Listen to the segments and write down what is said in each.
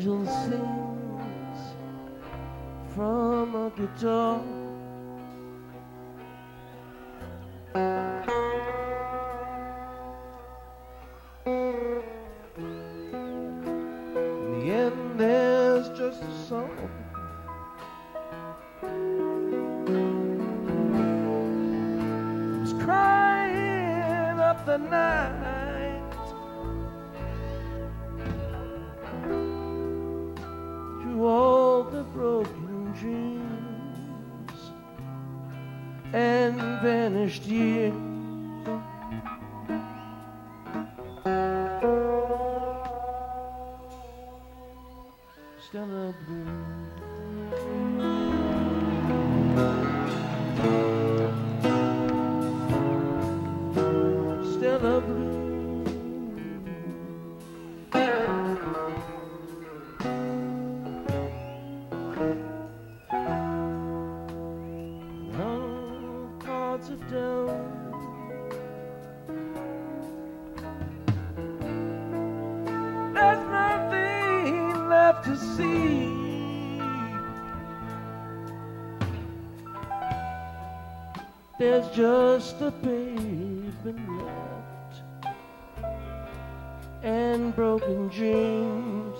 angel sings from a guitar. In the end, there's just a song. It's crying up the night vanished years. Stella Blue. There's nothing left to see. There's just a pavement left and broken dreams.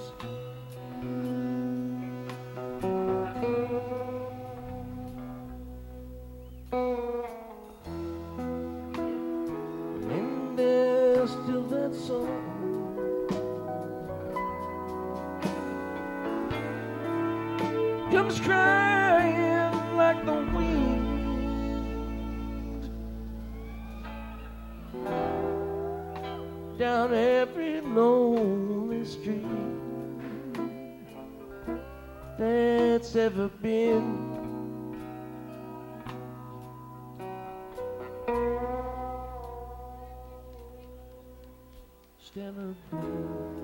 Comes crying like the wind down every lonely street that's ever been. Stella Blue.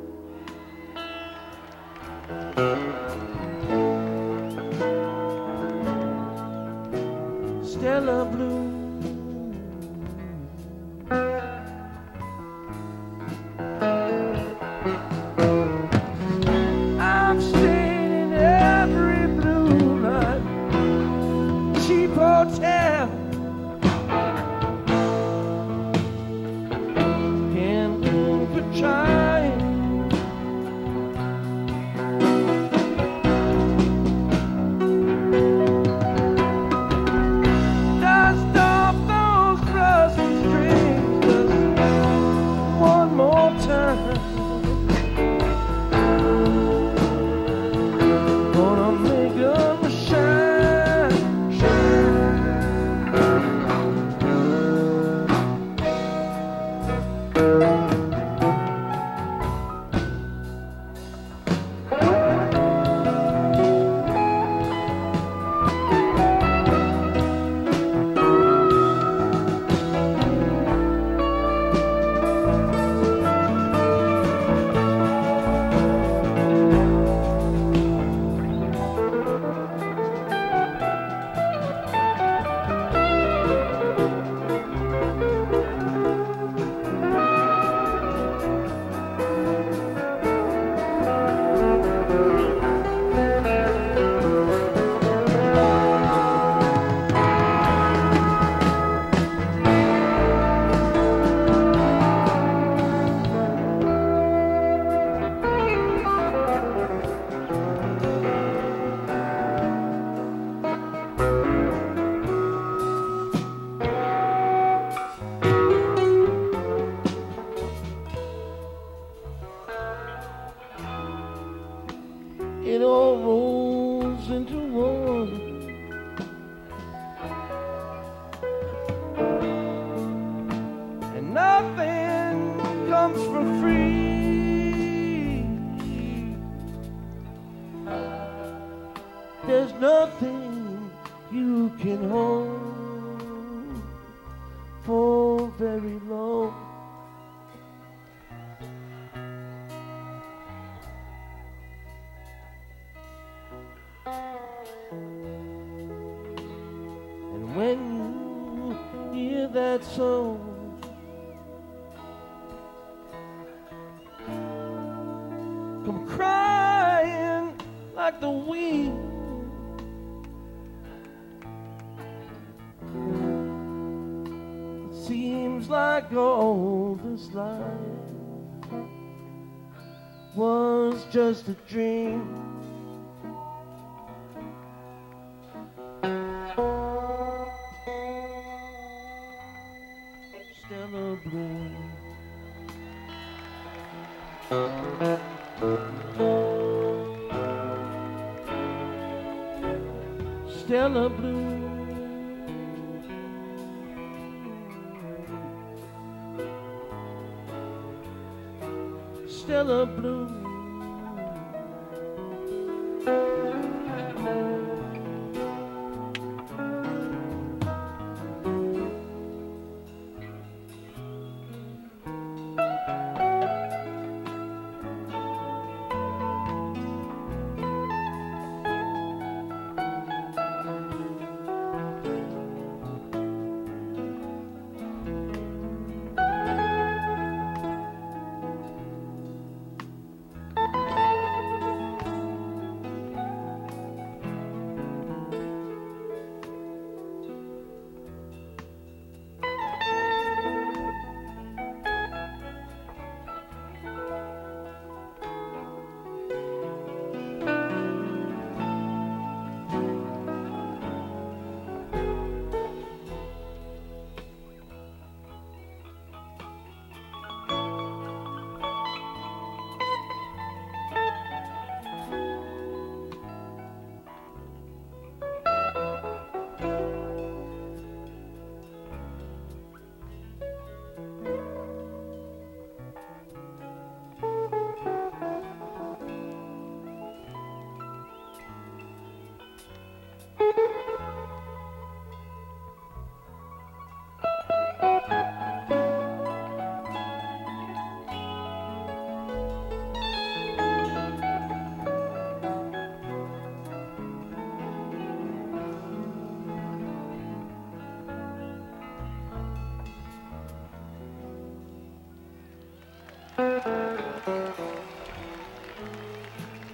it all rolls into one. And nothing comes for free. There's nothing you can hold for very long. So. Come crying like the wind. It seems like all this life was just a dream. Blue. Stella Blue. Stella Blue.